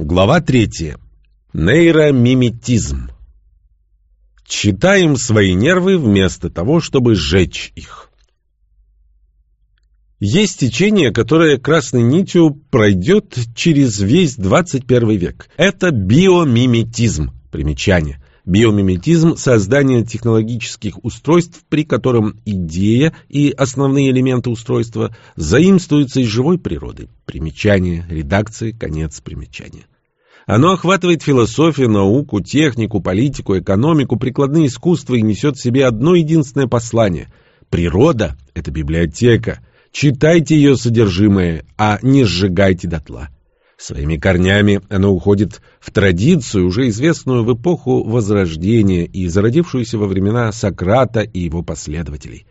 Глава третья. Нейромиметизм. Читаем свои нервы вместо того, чтобы сжечь их. Есть течение, которое красной нитью пройдет через весь 21 век. Это биомиметизм. Примечание. Биомиметизм – создание технологических устройств, при котором идея и основные элементы устройства заимствуются из живой природы. Примечание, редакция, конец примечания. Оно охватывает философию, науку, технику, политику, экономику, прикладные искусства и несет в себе одно единственное послание. Природа – это библиотека. Читайте ее содержимое, а не сжигайте дотла. Своими корнями оно уходит в традицию, уже известную в эпоху Возрождения и зародившуюся во времена Сократа и его последователей.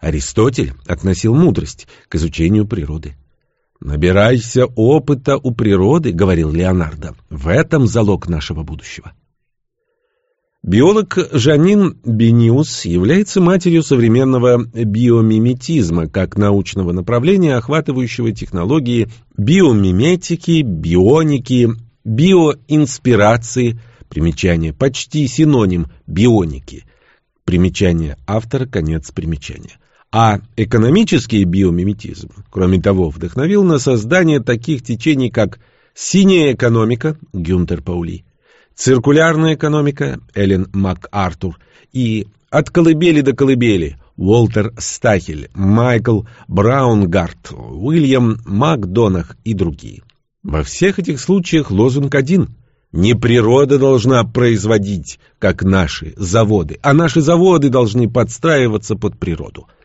Аристотель относил мудрость к изучению природы. «Набирайся опыта у природы», — говорил Леонардо, — «в этом залог нашего будущего». Биолог Жанин Бениус является матерью современного биомиметизма как научного направления, охватывающего технологии биомиметики, бионики, биоинспирации, примечание, почти синоним бионики, примечание. Автора, конец примечания. А экономический биомиметизм, кроме того, вдохновил на создание таких течений, как синяя экономика Гюнтер Паули, Циркулярная экономика Эллен МакАртур и «От колыбели до колыбели» Уолтер Стахель, Майкл Браунгарт, Уильям Макдонах и другие. Во всех этих случаях лозунг один – не природа должна производить, как наши заводы, а наши заводы должны подстраиваться под природу –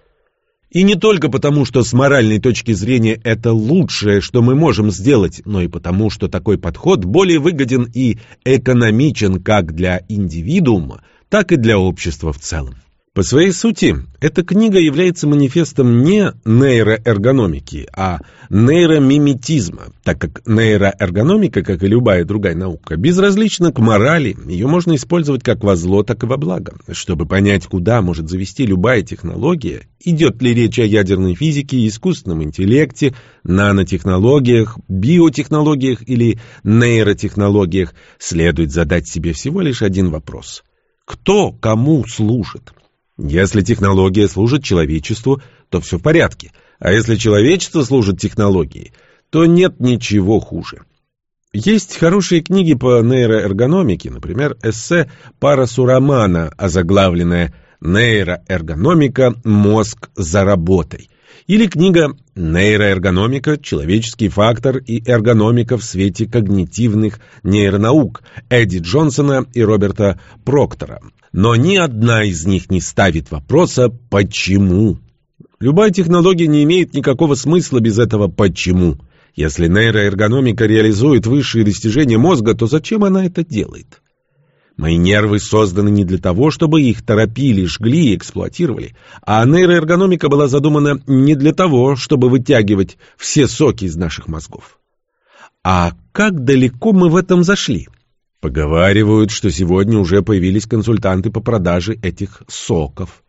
и не только потому, что с моральной точки зрения это лучшее, что мы можем сделать, но и потому, что такой подход более выгоден и экономичен как для индивидуума, так и для общества в целом. По своей сути, эта книга является манифестом не нейроэргономики, а нейромиметизма, так как нейроэргономика, как и любая другая наука, безразлична к морали, ее можно использовать как во зло, так и во благо. Чтобы понять, куда может завести любая технология, идет ли речь о ядерной физике, искусственном интеллекте, нанотехнологиях, биотехнологиях или нейротехнологиях, следует задать себе всего лишь один вопрос. Кто кому служит? Если технология служит человечеству, то все в порядке. А если человечество служит технологии, то нет ничего хуже. Есть хорошие книги по нейроэргономике, например, эссе Парасурамана, озаглавленное «Нейроэргономика. Мозг за работой». Или книга «Нейроэргономика. Человеческий фактор и эргономика в свете когнитивных нейронаук» Эдди Джонсона и Роберта Проктора но ни одна из них не ставит вопроса «почему?». Любая технология не имеет никакого смысла без этого «почему?». Если нейроэргономика реализует высшие достижения мозга, то зачем она это делает? Мои нервы созданы не для того, чтобы их торопили, жгли и эксплуатировали, а нейроэргономика была задумана не для того, чтобы вытягивать все соки из наших мозгов. А как далеко мы в этом зашли? Поговаривают, что сегодня уже появились консультанты по продаже этих соков.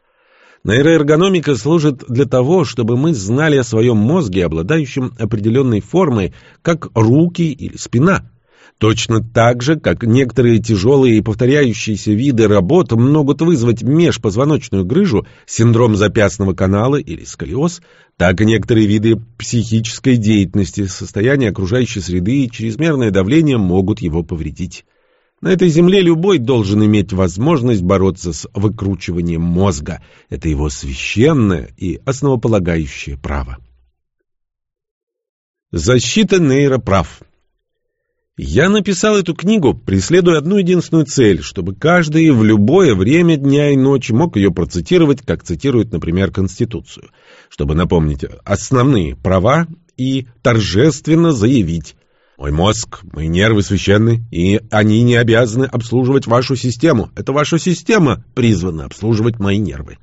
Нейроэргономика служит для того, чтобы мы знали о своем мозге, обладающем определенной формой, как руки или спина. Точно так же, как некоторые тяжелые и повторяющиеся виды работ могут вызвать межпозвоночную грыжу, синдром запястного канала или сколиоз, так и некоторые виды психической деятельности, состояние окружающей среды и чрезмерное давление могут его повредить. На этой земле любой должен иметь возможность бороться с выкручиванием мозга. Это его священное и основополагающее право. Защита нейроправ Я написал эту книгу, преследуя одну единственную цель, чтобы каждый в любое время дня и ночи мог ее процитировать, как цитирует, например, Конституцию, чтобы напомнить основные права и торжественно заявить мой мозг, мои нервы священны, и они не обязаны обслуживать вашу систему. Это ваша система призвана обслуживать мои нервы.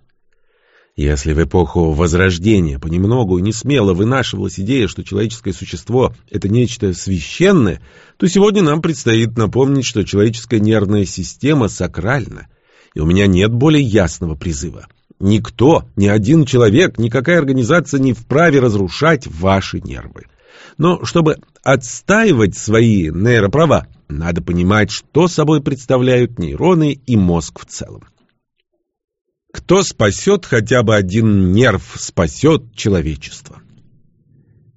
Если в эпоху Возрождения понемногу и не смело вынашивалась идея, что человеческое существо — это нечто священное, то сегодня нам предстоит напомнить, что человеческая нервная система сакральна, и у меня нет более ясного призыва. Никто, ни один человек, никакая организация не вправе разрушать ваши нервы. Но чтобы отстаивать свои нейроправа, надо понимать, что собой представляют нейроны и мозг в целом. Кто спасет хотя бы один нерв, спасет человечество.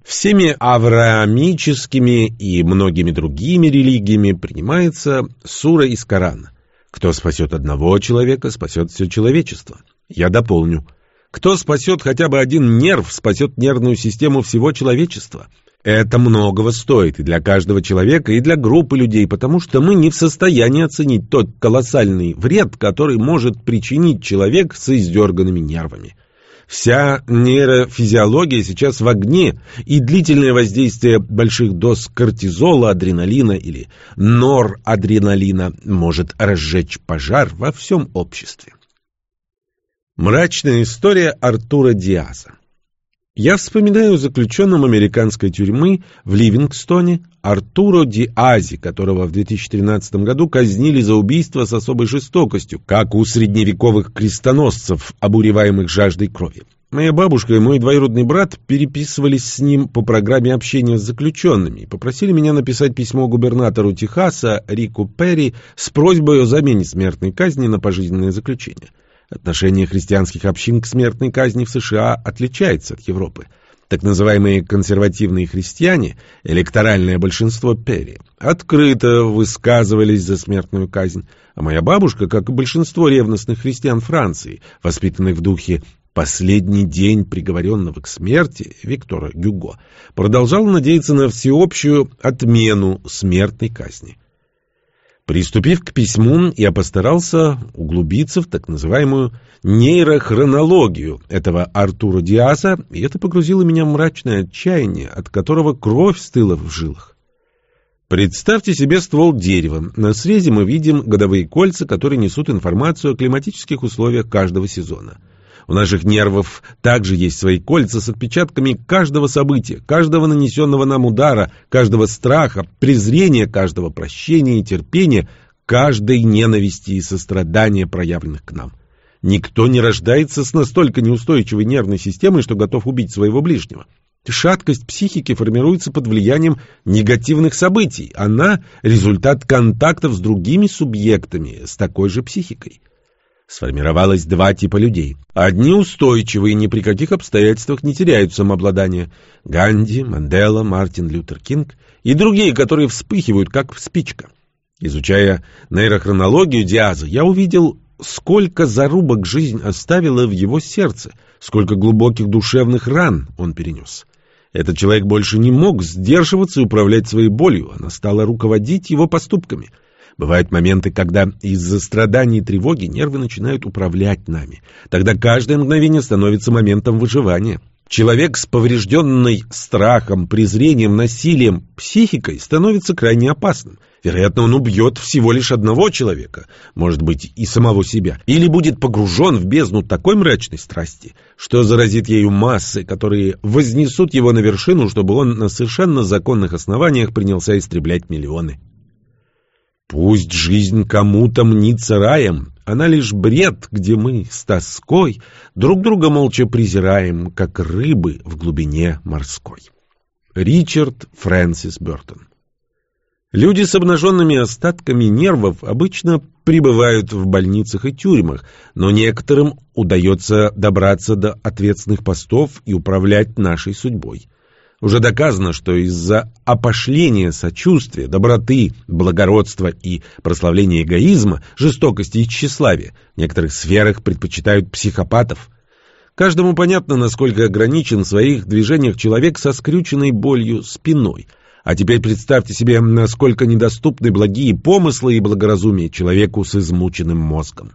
Всеми авраамическими и многими другими религиями принимается сура из Корана. Кто спасет одного человека, спасет все человечество. Я дополню. Кто спасет хотя бы один нерв, спасет нервную систему всего человечества. Это многого стоит и для каждого человека, и для группы людей, потому что мы не в состоянии оценить тот колоссальный вред, который может причинить человек с издерганными нервами. Вся нейрофизиология сейчас в огне, и длительное воздействие больших доз кортизола, адреналина или норадреналина может разжечь пожар во всем обществе. Мрачная история Артура Диаза я вспоминаю заключенном американской тюрьмы в Ливингстоне Артуро Диази, которого в 2013 году казнили за убийство с особой жестокостью, как у средневековых крестоносцев, обуреваемых жаждой крови. Моя бабушка и мой двоюродный брат переписывались с ним по программе общения с заключенными и попросили меня написать письмо губернатору Техаса Рику Перри с просьбой о замене смертной казни на пожизненное заключение. Отношение христианских общин к смертной казни в США отличается от Европы. Так называемые консервативные христиане, электоральное большинство Перри, открыто высказывались за смертную казнь, а моя бабушка, как и большинство ревностных христиан Франции, воспитанных в духе «последний день приговоренного к смерти» Виктора Гюго, продолжала надеяться на всеобщую отмену смертной казни. Приступив к письму, я постарался углубиться в так называемую нейрохронологию этого Артура Диаса, и это погрузило меня в мрачное отчаяние, от которого кровь стыла в жилах. Представьте себе ствол дерева. На срезе мы видим годовые кольца, которые несут информацию о климатических условиях каждого сезона. У наших нервов также есть свои кольца с отпечатками каждого события, каждого нанесенного нам удара, каждого страха, презрения, каждого прощения и терпения, каждой ненависти и сострадания, проявленных к нам. Никто не рождается с настолько неустойчивой нервной системой, что готов убить своего ближнего. Шаткость психики формируется под влиянием негативных событий. Она – результат контактов с другими субъектами с такой же психикой сформировалось два типа людей. Одни устойчивые, ни при каких обстоятельствах не теряют самообладание. Ганди, Мандела, Мартин Лютер Кинг. И другие, которые вспыхивают, как спичка. Изучая нейрохронологию Диаза, я увидел, сколько зарубок жизнь оставила в его сердце, сколько глубоких душевных ран он перенес. Этот человек больше не мог сдерживаться и управлять своей болью, она стала руководить его поступками — Бывают моменты, когда из-за страданий и тревоги нервы начинают управлять нами. Тогда каждое мгновение становится моментом выживания. Человек с поврежденной страхом, презрением, насилием, психикой становится крайне опасным. Вероятно, он убьет всего лишь одного человека, может быть, и самого себя, или будет погружен в бездну такой мрачной страсти, что заразит ею массы, которые вознесут его на вершину, чтобы он на совершенно законных основаниях принялся истреблять миллионы. Пусть жизнь кому-то мнится раем, она лишь бред, где мы с тоской друг друга молча презираем, как рыбы в глубине морской. Ричард Фрэнсис Бёртон Люди с обнаженными остатками нервов обычно пребывают в больницах и тюрьмах, но некоторым удается добраться до ответственных постов и управлять нашей судьбой. Уже доказано, что из-за опошления сочувствия, доброты, благородства и прославления эгоизма, жестокости и тщеславия в некоторых сферах предпочитают психопатов. Каждому понятно, насколько ограничен в своих движениях человек со скрюченной болью спиной. А теперь представьте себе, насколько недоступны благие помыслы и благоразумие человеку с измученным мозгом.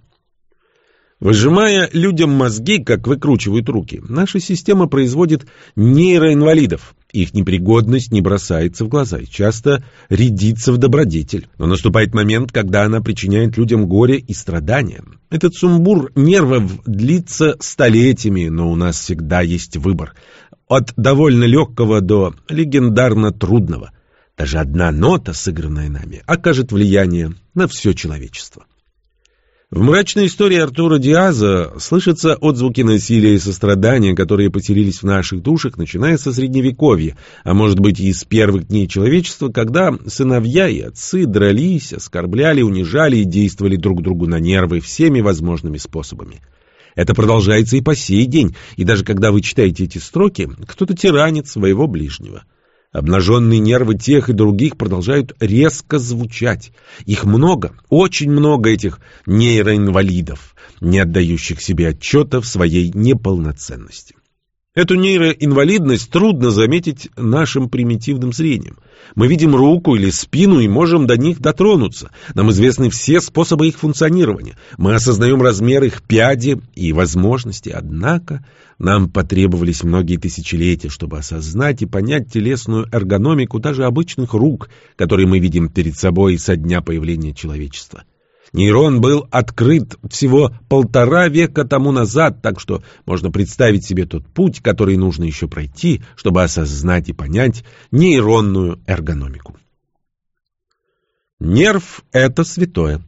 Выжимая людям мозги, как выкручивают руки, наша система производит нейроинвалидов. Их непригодность не бросается в глаза и часто рядится в добродетель. Но наступает момент, когда она причиняет людям горе и страдания. Этот сумбур нервов длится столетиями, но у нас всегда есть выбор. От довольно легкого до легендарно трудного. Даже одна нота, сыгранная нами, окажет влияние на все человечество. В мрачной истории Артура Диаза слышатся отзвуки насилия и сострадания, которые поселились в наших душах, начиная со Средневековья, а может быть и с первых дней человечества, когда сыновья и отцы дрались, оскорбляли, унижали и действовали друг другу на нервы всеми возможными способами. Это продолжается и по сей день, и даже когда вы читаете эти строки, кто-то тиранит своего ближнего. Обнаженные нервы тех и других продолжают резко звучать. Их много, очень много этих нейроинвалидов, не отдающих себе отчета в своей неполноценности. Эту нейроинвалидность трудно заметить нашим примитивным зрением. Мы видим руку или спину и можем до них дотронуться. Нам известны все способы их функционирования. Мы осознаем размер их пяди и возможности. Однако нам потребовались многие тысячелетия, чтобы осознать и понять телесную эргономику даже обычных рук, которые мы видим перед собой со дня появления человечества. Нейрон был открыт всего полтора века тому назад, так что можно представить себе тот путь, который нужно еще пройти, чтобы осознать и понять нейронную эргономику. Нерв – это святое.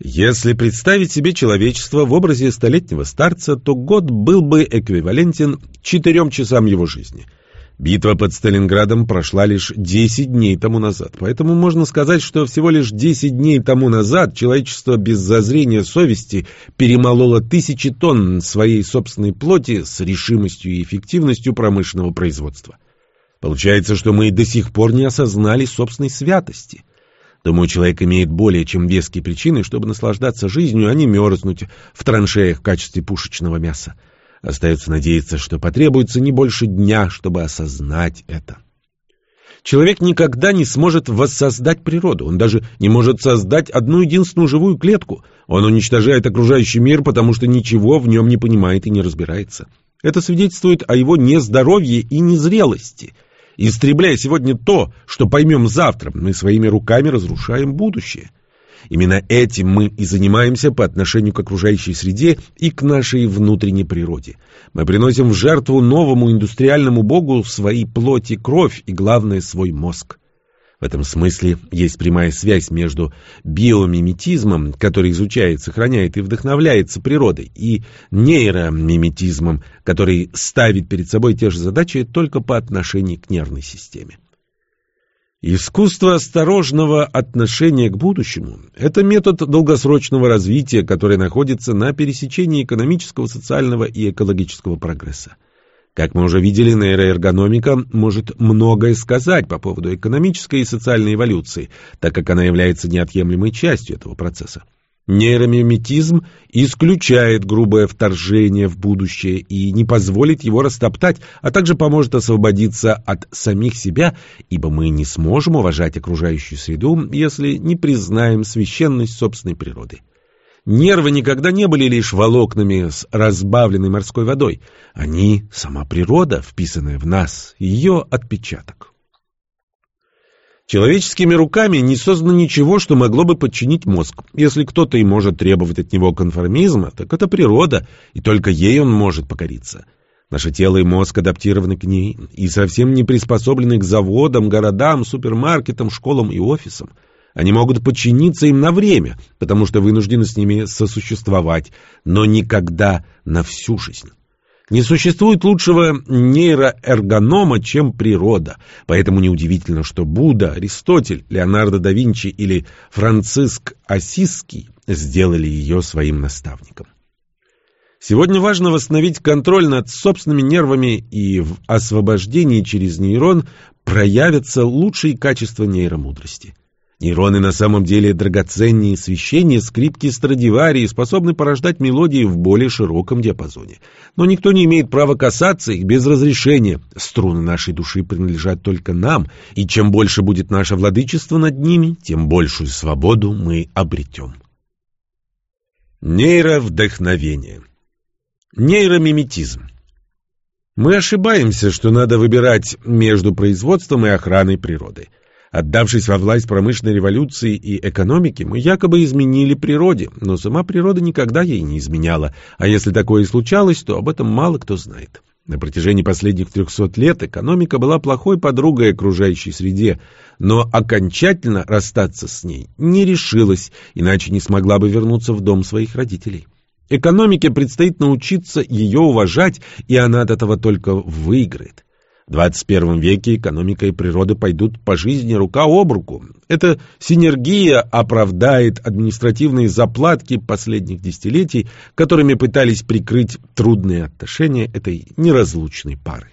Если представить себе человечество в образе столетнего старца, то год был бы эквивалентен четырем часам его жизни – Битва под Сталинградом прошла лишь 10 дней тому назад, поэтому можно сказать, что всего лишь 10 дней тому назад человечество без зазрения совести перемололо тысячи тонн своей собственной плоти с решимостью и эффективностью промышленного производства. Получается, что мы до сих пор не осознали собственной святости. Думаю, человек имеет более чем веские причины, чтобы наслаждаться жизнью, а не мерзнуть в траншеях в качестве пушечного мяса. Остается надеяться, что потребуется не больше дня, чтобы осознать это. Человек никогда не сможет воссоздать природу, он даже не может создать одну единственную живую клетку. Он уничтожает окружающий мир, потому что ничего в нем не понимает и не разбирается. Это свидетельствует о его нездоровье и незрелости. Истребляя сегодня то, что поймем завтра, мы своими руками разрушаем будущее. Именно этим мы и занимаемся по отношению к окружающей среде и к нашей внутренней природе. Мы приносим в жертву новому индустриальному богу свои плоти, кровь и, главное, свой мозг. В этом смысле есть прямая связь между биомиметизмом, который изучает, сохраняет и вдохновляется природой, и нейромиметизмом, который ставит перед собой те же задачи только по отношению к нервной системе. Искусство осторожного отношения к будущему – это метод долгосрочного развития, который находится на пересечении экономического, социального и экологического прогресса. Как мы уже видели, нейроэргономика может многое сказать по поводу экономической и социальной эволюции, так как она является неотъемлемой частью этого процесса. Нейромиметизм исключает грубое вторжение в будущее и не позволит его растоптать, а также поможет освободиться от самих себя, ибо мы не сможем уважать окружающую среду, если не признаем священность собственной природы. Нервы никогда не были лишь волокнами с разбавленной морской водой. Они — сама природа, вписанная в нас, ее отпечаток. Человеческими руками не создано ничего, что могло бы подчинить мозг. Если кто-то и может требовать от него конформизма, так это природа, и только ей он может покориться. Наше тело и мозг адаптированы к ней и совсем не приспособлены к заводам, городам, супермаркетам, школам и офисам. Они могут подчиниться им на время, потому что вынуждены с ними сосуществовать, но никогда на всю жизнь. Не существует лучшего нейроэргонома, чем природа, поэтому неудивительно, что Будда, Аристотель, Леонардо да Винчи или Франциск Осиский сделали ее своим наставником. Сегодня важно восстановить контроль над собственными нервами, и в освобождении через нейрон проявятся лучшие качества нейромудрости. Нейроны на самом деле драгоценнее священнее скрипки Страдиварии способны порождать мелодии в более широком диапазоне. Но никто не имеет права касаться их без разрешения. Струны нашей души принадлежат только нам, и чем больше будет наше владычество над ними, тем большую свободу мы обретем. Нейровдохновение Нейромиметизм Мы ошибаемся, что надо выбирать между производством и охраной природы. Отдавшись во власть промышленной революции и экономики, мы якобы изменили природе, но сама природа никогда ей не изменяла, а если такое и случалось, то об этом мало кто знает. На протяжении последних 300 лет экономика была плохой подругой окружающей среде, но окончательно расстаться с ней не решилась, иначе не смогла бы вернуться в дом своих родителей. Экономике предстоит научиться ее уважать, и она от этого только выиграет. В 21 веке экономика и природа пойдут по жизни рука об руку. Эта синергия оправдает административные заплатки последних десятилетий, которыми пытались прикрыть трудные отношения этой неразлучной пары.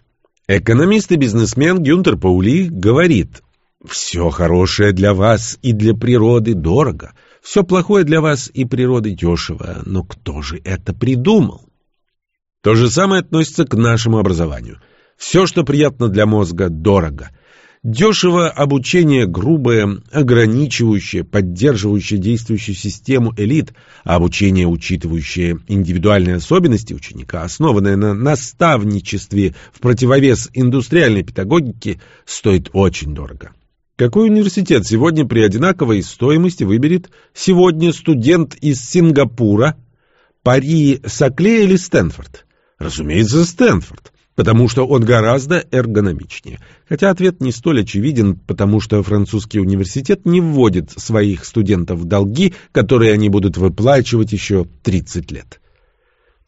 Экономист и бизнесмен Гюнтер Паули говорит, «Все хорошее для вас и для природы дорого, все плохое для вас и природы дешево, но кто же это придумал?» То же самое относится к нашему образованию – все, что приятно для мозга, дорого. Дешево обучение грубое, ограничивающее, поддерживающее действующую систему элит, а обучение, учитывающее индивидуальные особенности ученика, основанное на наставничестве в противовес индустриальной педагогике, стоит очень дорого. Какой университет сегодня при одинаковой стоимости выберет сегодня студент из Сингапура, Пари, Сакле или Стэнфорд? Разумеется, Стэнфорд потому что он гораздо эргономичнее. Хотя ответ не столь очевиден, потому что французский университет не вводит своих студентов в долги, которые они будут выплачивать еще 30 лет.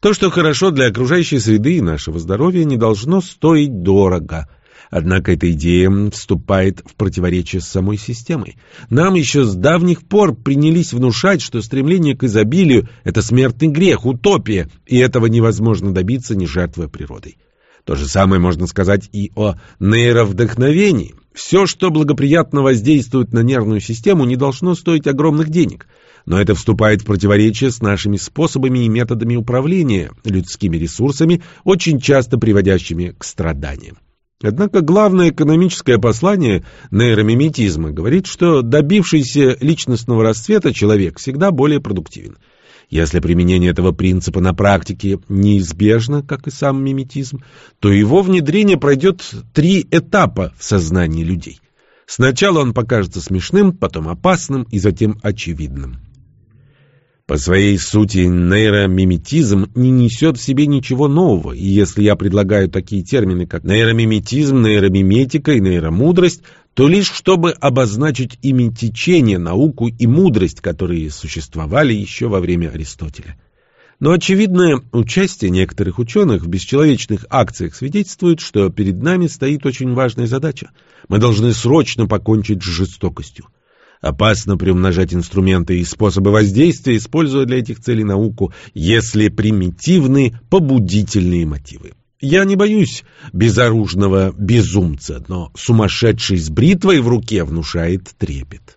То, что хорошо для окружающей среды и нашего здоровья, не должно стоить дорого. Однако эта идея вступает в противоречие с самой системой. Нам еще с давних пор принялись внушать, что стремление к изобилию – это смертный грех, утопия, и этого невозможно добиться, не жертвуя природой. То же самое можно сказать и о нейровдохновении. Все, что благоприятно воздействует на нервную систему, не должно стоить огромных денег. Но это вступает в противоречие с нашими способами и методами управления людскими ресурсами, очень часто приводящими к страданиям. Однако главное экономическое послание нейромиметизма говорит, что добившийся личностного расцвета человек всегда более продуктивен – если применение этого принципа на практике неизбежно, как и сам миметизм, то его внедрение пройдет три этапа в сознании людей. Сначала он покажется смешным, потом опасным и затем очевидным. По своей сути нейромиметизм не несет в себе ничего нового, и если я предлагаю такие термины, как нейромиметизм, нейромиметика и нейромудрость, то лишь чтобы обозначить ими течение, науку и мудрость, которые существовали еще во время Аристотеля. Но очевидное участие некоторых ученых в бесчеловечных акциях свидетельствует, что перед нами стоит очень важная задача. Мы должны срочно покончить с жестокостью. Опасно приумножать инструменты и способы воздействия, используя для этих целей науку, если примитивны побудительные мотивы. Я не боюсь безоружного безумца, но сумасшедший с бритвой в руке внушает трепет.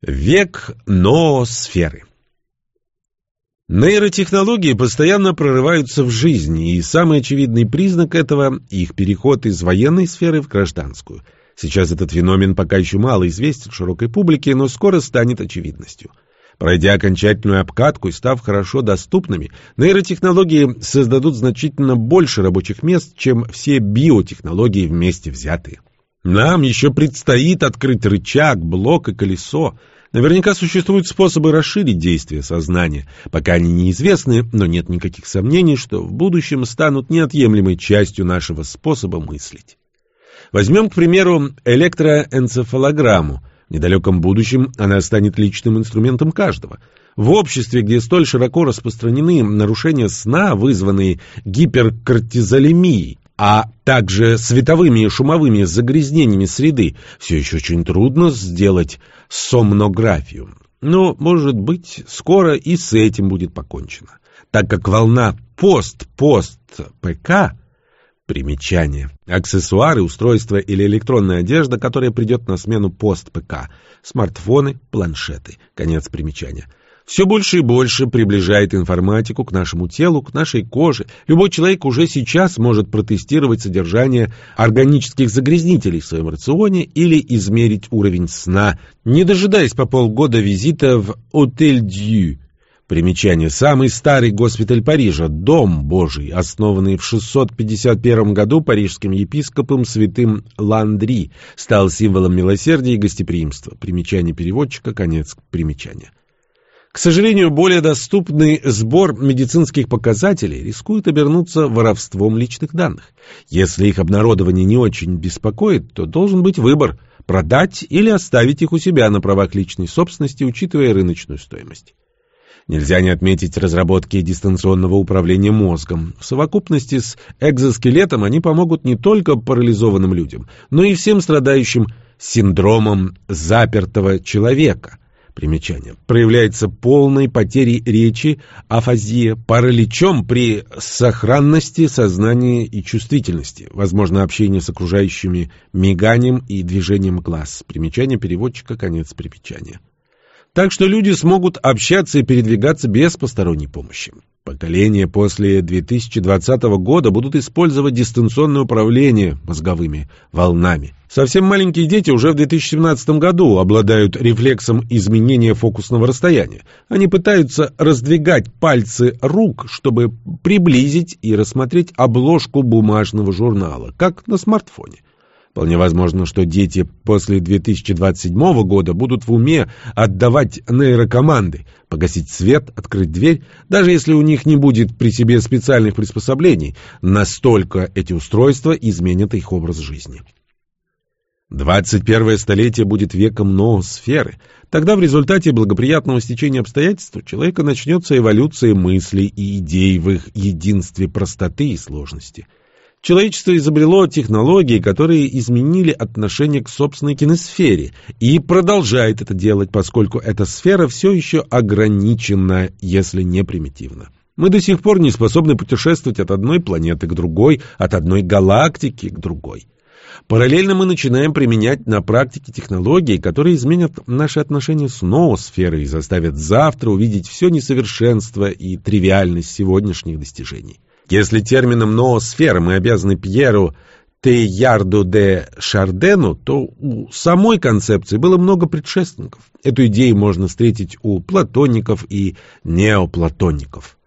Век ноосферы Нейротехнологии постоянно прорываются в жизни, и самый очевидный признак этого – их переход из военной сферы в гражданскую – Сейчас этот феномен пока еще мало известен широкой публике, но скоро станет очевидностью. Пройдя окончательную обкатку и став хорошо доступными, нейротехнологии создадут значительно больше рабочих мест, чем все биотехнологии вместе взятые. Нам еще предстоит открыть рычаг, блок и колесо. Наверняка существуют способы расширить действие сознания. Пока они неизвестны, но нет никаких сомнений, что в будущем станут неотъемлемой частью нашего способа мыслить. Возьмем, к примеру, электроэнцефалограмму. В недалеком будущем она станет личным инструментом каждого. В обществе, где столь широко распространены нарушения сна, вызванные гиперкортизолемией, а также световыми и шумовыми загрязнениями среды, все еще очень трудно сделать сомнографию. Но, может быть, скоро и с этим будет покончено, так как волна пост-пост-ПК Примечание. Аксессуары, устройства или электронная одежда, которая придет на смену пост-ПК. Смартфоны, планшеты. Конец примечания. Все больше и больше приближает информатику к нашему телу, к нашей коже. Любой человек уже сейчас может протестировать содержание органических загрязнителей в своем рационе или измерить уровень сна, не дожидаясь по полгода визита в «Отель Дью», Примечание. Самый старый госпиталь Парижа, Дом Божий, основанный в 651 году парижским епископом святым Ландри, стал символом милосердия и гостеприимства. Примечание переводчика, конец примечания. К сожалению, более доступный сбор медицинских показателей рискует обернуться воровством личных данных. Если их обнародование не очень беспокоит, то должен быть выбор – продать или оставить их у себя на правах личной собственности, учитывая рыночную стоимость. Нельзя не отметить разработки дистанционного управления мозгом. В совокупности с экзоскелетом они помогут не только парализованным людям, но и всем страдающим синдромом запертого человека. Примечание. Проявляется полной потерей речи, афазия, параличом при сохранности сознания и чувствительности. Возможно общение с окружающими миганием и движением глаз. Примечание переводчика, конец примечания так что люди смогут общаться и передвигаться без посторонней помощи. Поколения после 2020 года будут использовать дистанционное управление мозговыми волнами. Совсем маленькие дети уже в 2017 году обладают рефлексом изменения фокусного расстояния. Они пытаются раздвигать пальцы рук, чтобы приблизить и рассмотреть обложку бумажного журнала, как на смартфоне. Вполне возможно, что дети после 2027 года будут в уме отдавать нейрокоманды, погасить свет, открыть дверь, даже если у них не будет при себе специальных приспособлений, настолько эти устройства изменят их образ жизни. 21 столетие будет веком ноосферы. Тогда в результате благоприятного стечения обстоятельств у человека начнется эволюция мыслей и идей в их единстве простоты и сложности – Человечество изобрело технологии, которые изменили отношение к собственной киносфере и продолжает это делать, поскольку эта сфера все еще ограничена, если не примитивна. Мы до сих пор не способны путешествовать от одной планеты к другой, от одной галактики к другой. Параллельно мы начинаем применять на практике технологии, которые изменят наши отношения с ноосферой и заставят завтра увидеть все несовершенство и тривиальность сегодняшних достижений. Если термином «ноосфера» мы обязаны Пьеру Теярду де Шардену, то у самой концепции было много предшественников. Эту идею можно встретить у платоников и неоплатоников.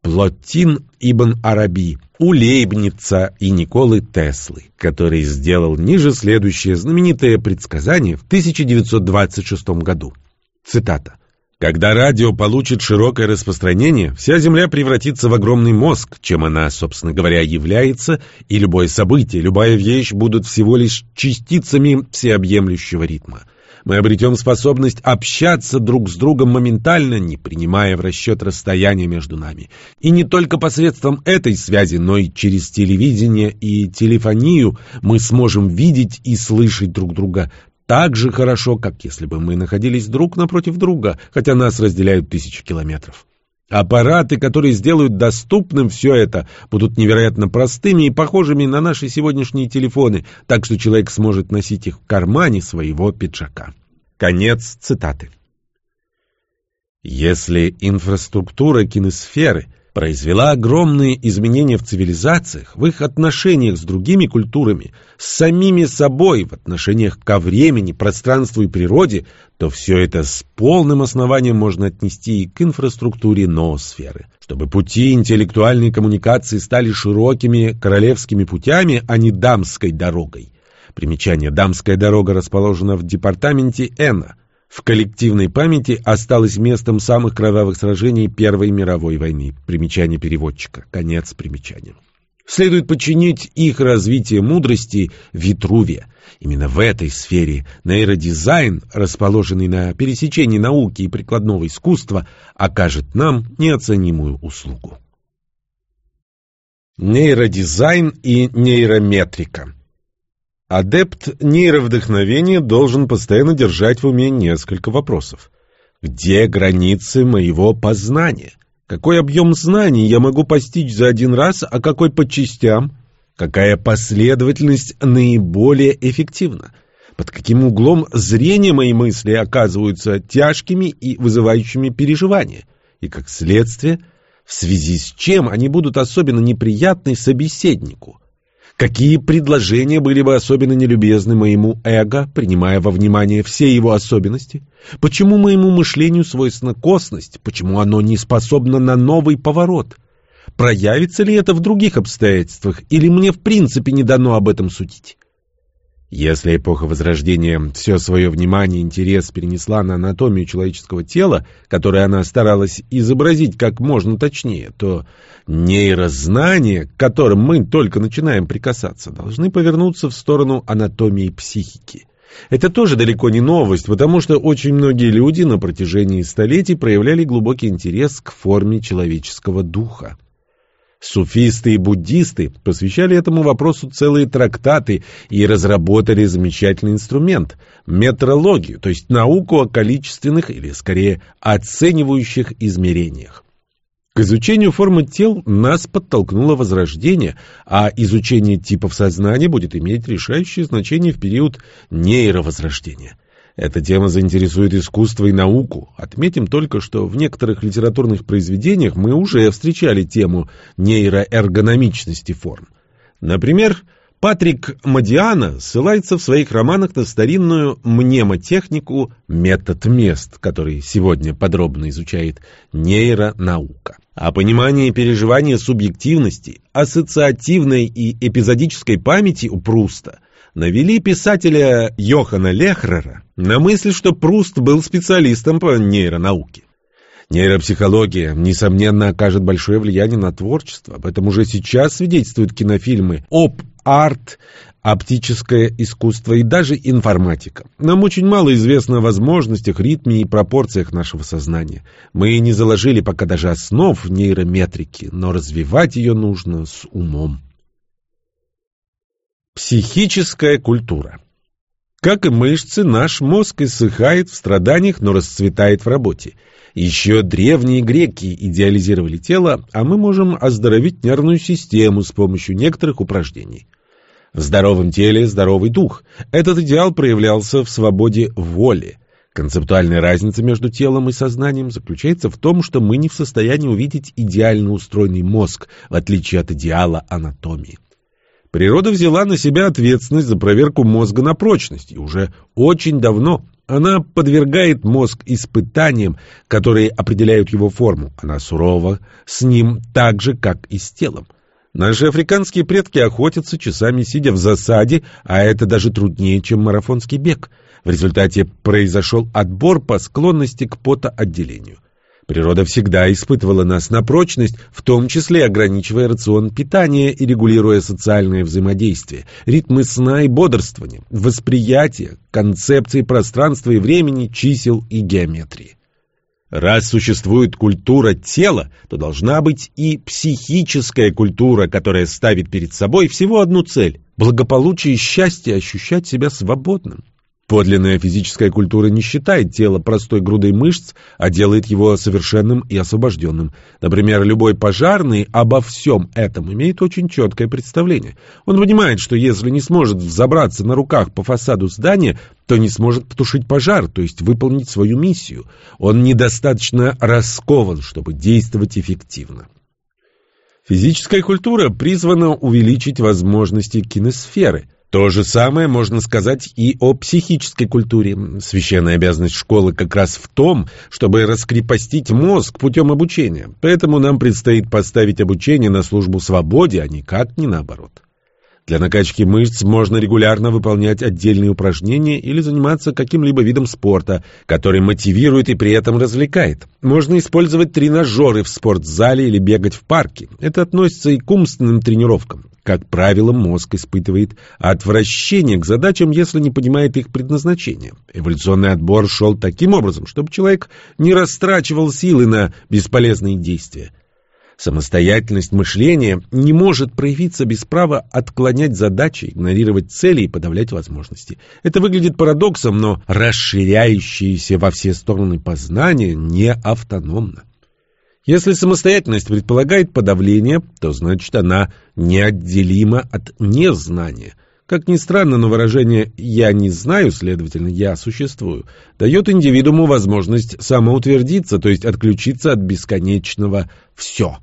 Плотин Ибн Араби, у Лейбница и Николы Теслы, который сделал ниже следующее знаменитое предсказание в 1926 году. Цитата. Когда радио получит широкое распространение, вся Земля превратится в огромный мозг, чем она, собственно говоря, является, и любое событие, любая вещь будут всего лишь частицами всеобъемлющего ритма. Мы обретем способность общаться друг с другом моментально, не принимая в расчет расстояние между нами. И не только посредством этой связи, но и через телевидение и телефонию мы сможем видеть и слышать друг друга, так же хорошо, как если бы мы находились друг напротив друга, хотя нас разделяют тысячи километров. Аппараты, которые сделают доступным все это, будут невероятно простыми и похожими на наши сегодняшние телефоны, так что человек сможет носить их в кармане своего пиджака. Конец цитаты. Если инфраструктура киносферы – произвела огромные изменения в цивилизациях, в их отношениях с другими культурами, с самими собой, в отношениях ко времени, пространству и природе, то все это с полным основанием можно отнести и к инфраструктуре ноосферы. Чтобы пути интеллектуальной коммуникации стали широкими королевскими путями, а не дамской дорогой. Примечание «Дамская дорога» расположена в департаменте Эна – в коллективной памяти осталось местом самых кровавых сражений Первой мировой войны. Примечание переводчика. Конец примечания. Следует подчинить их развитие мудрости Витрувия. Именно в этой сфере нейродизайн, расположенный на пересечении науки и прикладного искусства, окажет нам неоценимую услугу. Нейродизайн и нейрометрика Адепт нейровдохновения должен постоянно держать в уме несколько вопросов. Где границы моего познания? Какой объем знаний я могу постичь за один раз, а какой по частям? Какая последовательность наиболее эффективна? Под каким углом зрения мои мысли оказываются тяжкими и вызывающими переживания? И как следствие, в связи с чем они будут особенно неприятны собеседнику – Какие предложения были бы особенно нелюбезны моему эго, принимая во внимание все его особенности? Почему моему мышлению свойственна косность? Почему оно не способно на новый поворот? Проявится ли это в других обстоятельствах, или мне в принципе не дано об этом судить? Если эпоха Возрождения все свое внимание и интерес перенесла на анатомию человеческого тела, которое она старалась изобразить как можно точнее, то нейрознания, к которым мы только начинаем прикасаться, должны повернуться в сторону анатомии психики. Это тоже далеко не новость, потому что очень многие люди на протяжении столетий проявляли глубокий интерес к форме человеческого духа. Суфисты и буддисты посвящали этому вопросу целые трактаты и разработали замечательный инструмент – метрологию, то есть науку о количественных или, скорее, оценивающих измерениях. К изучению формы тел нас подтолкнуло Возрождение, а изучение типов сознания будет иметь решающее значение в период нейровозрождения – эта тема заинтересует искусство и науку. Отметим только, что в некоторых литературных произведениях мы уже встречали тему нейроэргономичности форм. Например, Патрик Мадиана ссылается в своих романах на старинную мнемотехнику «метод мест», который сегодня подробно изучает нейронаука. О понимании переживания субъективности, ассоциативной и эпизодической памяти у Пруста навели писателя Йохана Лехрера на мысль, что Пруст был специалистом по нейронауке. Нейропсихология, несомненно, окажет большое влияние на творчество. Об этом уже сейчас свидетельствуют кинофильмы «Оп-арт», оптическое искусство и даже информатика. Нам очень мало известно о возможностях, ритме и пропорциях нашего сознания. Мы не заложили пока даже основ нейрометрики, но развивать ее нужно с умом. Психическая культура. Как и мышцы, наш мозг иссыхает в страданиях, но расцветает в работе. Еще древние греки идеализировали тело, а мы можем оздоровить нервную систему с помощью некоторых упражнений. В здоровом теле здоровый дух. Этот идеал проявлялся в свободе воли. Концептуальная разница между телом и сознанием заключается в том, что мы не в состоянии увидеть идеально устроенный мозг, в отличие от идеала анатомии. Природа взяла на себя ответственность за проверку мозга на прочность, и уже очень давно она подвергает мозг испытаниям, которые определяют его форму. Она сурова с ним так же, как и с телом. Наши африканские предки охотятся часами сидя в засаде, а это даже труднее, чем марафонский бег. В результате произошел отбор по склонности к потоотделению. Природа всегда испытывала нас на прочность, в том числе ограничивая рацион питания и регулируя социальное взаимодействие, ритмы сна и бодрствования, восприятие, концепции пространства и времени, чисел и геометрии. Раз существует культура тела, то должна быть и психическая культура, которая ставит перед собой всего одну цель – благополучие и счастье ощущать себя свободным. Подлинная физическая культура не считает тело простой грудой мышц, а делает его совершенным и освобожденным. Например, любой пожарный обо всем этом имеет очень четкое представление. Он понимает, что если не сможет взобраться на руках по фасаду здания, то не сможет потушить пожар, то есть выполнить свою миссию. Он недостаточно раскован, чтобы действовать эффективно. Физическая культура призвана увеличить возможности кинесферы – то же самое можно сказать и о психической культуре. Священная обязанность школы как раз в том, чтобы раскрепостить мозг путем обучения. Поэтому нам предстоит поставить обучение на службу свободе, а никак не наоборот. Для накачки мышц можно регулярно выполнять отдельные упражнения или заниматься каким-либо видом спорта, который мотивирует и при этом развлекает. Можно использовать тренажеры в спортзале или бегать в парке. Это относится и к умственным тренировкам. Как правило, мозг испытывает отвращение к задачам, если не понимает их предназначение. Эволюционный отбор шел таким образом, чтобы человек не растрачивал силы на бесполезные действия. Самостоятельность мышления не может проявиться без права отклонять задачи, игнорировать цели и подавлять возможности. Это выглядит парадоксом, но расширяющееся во все стороны познание не автономно. Если самостоятельность предполагает подавление, то значит она неотделима от незнания. Как ни странно, но выражение «я не знаю», следовательно, «я существую», дает индивидууму возможность самоутвердиться, то есть отключиться от бесконечного «все».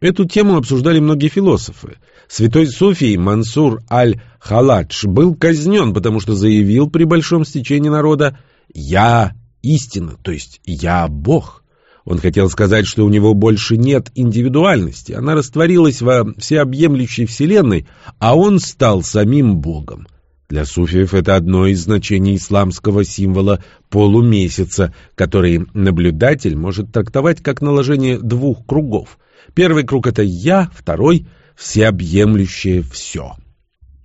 Эту тему обсуждали многие философы. Святой Суфий Мансур аль-Халадж был казнен, потому что заявил при большом стечении народа «я истина», то есть «я Бог». Он хотел сказать, что у него больше нет индивидуальности, она растворилась во всеобъемлющей вселенной, а он стал самим Богом. Для суфиев это одно из значений исламского символа полумесяца, который наблюдатель может трактовать как наложение двух кругов. Первый круг — это «я», второй — «всеобъемлющее все».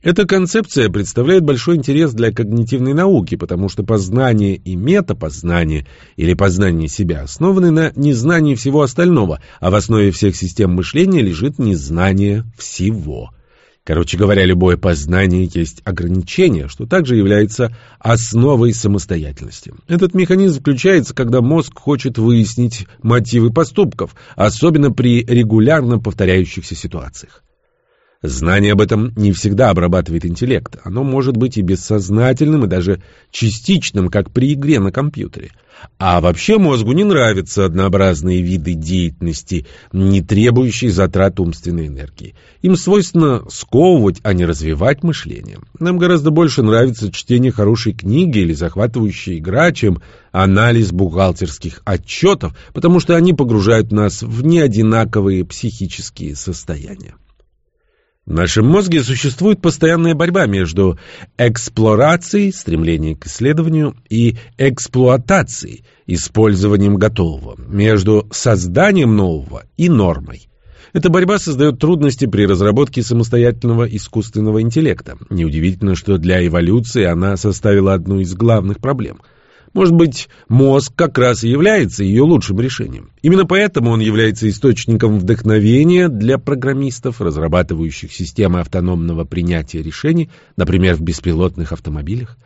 Эта концепция представляет большой интерес для когнитивной науки, потому что познание и метапознание, или познание себя, основаны на незнании всего остального, а в основе всех систем мышления лежит незнание всего. Короче говоря, любое познание есть ограничение, что также является основой самостоятельности. Этот механизм включается, когда мозг хочет выяснить мотивы поступков, особенно при регулярно повторяющихся ситуациях. Знание об этом не всегда обрабатывает интеллект. Оно может быть и бессознательным, и даже частичным, как при игре на компьютере. А вообще мозгу не нравятся однообразные виды деятельности, не требующие затрат умственной энергии. Им свойственно сковывать, а не развивать мышление. Нам гораздо больше нравится чтение хорошей книги или захватывающая игра, чем анализ бухгалтерских отчетов, потому что они погружают нас в неодинаковые психические состояния. В нашем мозге существует постоянная борьба между эксплорацией, стремлением к исследованию, и эксплуатацией, использованием готового, между созданием нового и нормой. Эта борьба создает трудности при разработке самостоятельного искусственного интеллекта. Неудивительно, что для эволюции она составила одну из главных проблем – может быть, мозг как раз и является ее лучшим решением. Именно поэтому он является источником вдохновения для программистов, разрабатывающих системы автономного принятия решений, например, в беспилотных автомобилях.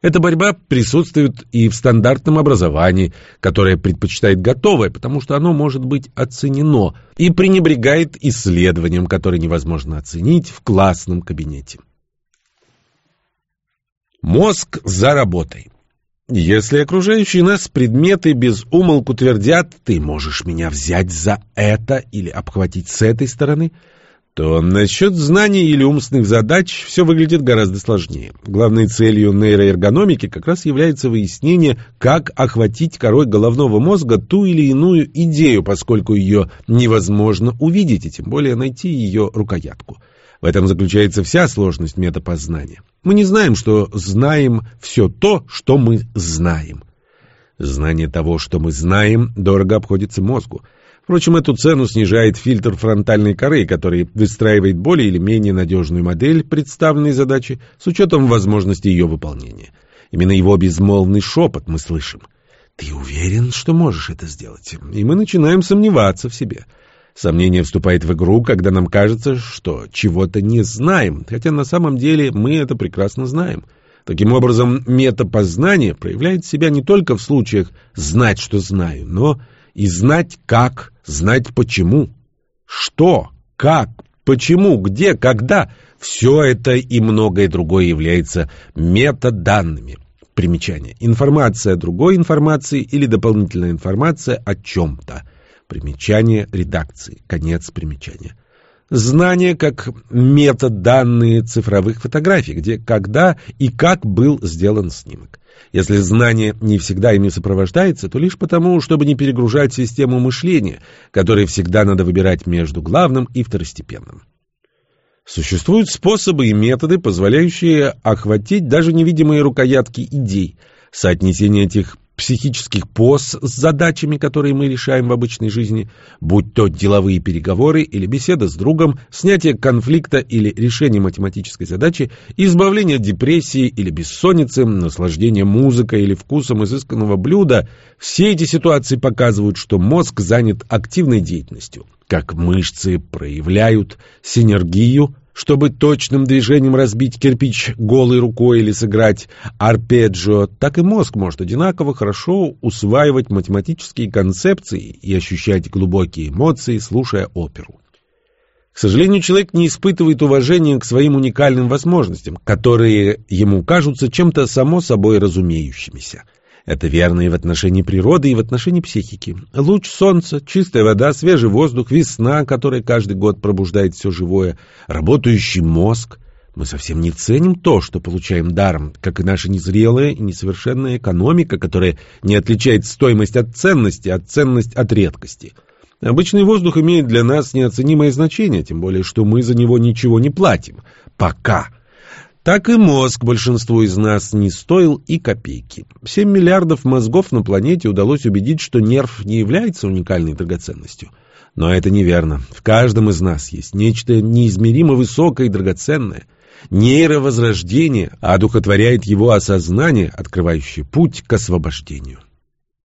Эта борьба присутствует и в стандартном образовании, которое предпочитает готовое, потому что оно может быть оценено, и пренебрегает исследованием, которое невозможно оценить в классном кабинете. Мозг за работой. Если окружающие нас предметы без умолку твердят «ты можешь меня взять за это или обхватить с этой стороны», то насчет знаний или умственных задач все выглядит гораздо сложнее. Главной целью нейроэргономики как раз является выяснение, как охватить корой головного мозга ту или иную идею, поскольку ее невозможно увидеть и тем более найти ее рукоятку. В этом заключается вся сложность метапознания. Мы не знаем, что знаем все то, что мы знаем. Знание того, что мы знаем, дорого обходится мозгу. Впрочем, эту цену снижает фильтр фронтальной коры, который выстраивает более или менее надежную модель представленной задачи с учетом возможности ее выполнения. Именно его безмолвный шепот мы слышим. «Ты уверен, что можешь это сделать?» И мы начинаем сомневаться в себе – Сомнение вступает в игру, когда нам кажется, что чего-то не знаем, хотя на самом деле мы это прекрасно знаем. Таким образом, метапознание проявляет себя не только в случаях «знать, что знаю», но и знать как, знать почему. Что, как, почему, где, когда – все это и многое другое является метаданными. Примечание. Информация другой информации или дополнительная информация о чем-то – Примечание редакции. Конец примечания. Знание как метод данные цифровых фотографий, где, когда и как был сделан снимок. Если знание не всегда ими сопровождается, то лишь потому, чтобы не перегружать систему мышления, которой всегда надо выбирать между главным и второстепенным. Существуют способы и методы, позволяющие охватить даже невидимые рукоятки идей. Соотнесение этих психических поз с задачами, которые мы решаем в обычной жизни, будь то деловые переговоры или беседа с другом, снятие конфликта или решение математической задачи, избавление от депрессии или бессонницы, наслаждение музыкой или вкусом изысканного блюда, все эти ситуации показывают, что мозг занят активной деятельностью, как мышцы проявляют синергию, чтобы точным движением разбить кирпич голой рукой или сыграть арпеджио, так и мозг может одинаково хорошо усваивать математические концепции и ощущать глубокие эмоции, слушая оперу. К сожалению, человек не испытывает уважения к своим уникальным возможностям, которые ему кажутся чем-то само собой разумеющимися. Это верно и в отношении природы, и в отношении психики. Луч солнца, чистая вода, свежий воздух, весна, которая каждый год пробуждает все живое, работающий мозг. Мы совсем не ценим то, что получаем даром, как и наша незрелая и несовершенная экономика, которая не отличает стоимость от ценности, а ценность от редкости. Обычный воздух имеет для нас неоценимое значение, тем более, что мы за него ничего не платим. Пока. Так и мозг большинству из нас не стоил и копейки. 7 миллиардов мозгов на планете удалось убедить, что нерв не является уникальной драгоценностью. Но это неверно. В каждом из нас есть нечто неизмеримо высокое и драгоценное. Нейровозрождение одухотворяет его осознание, открывающее путь к освобождению.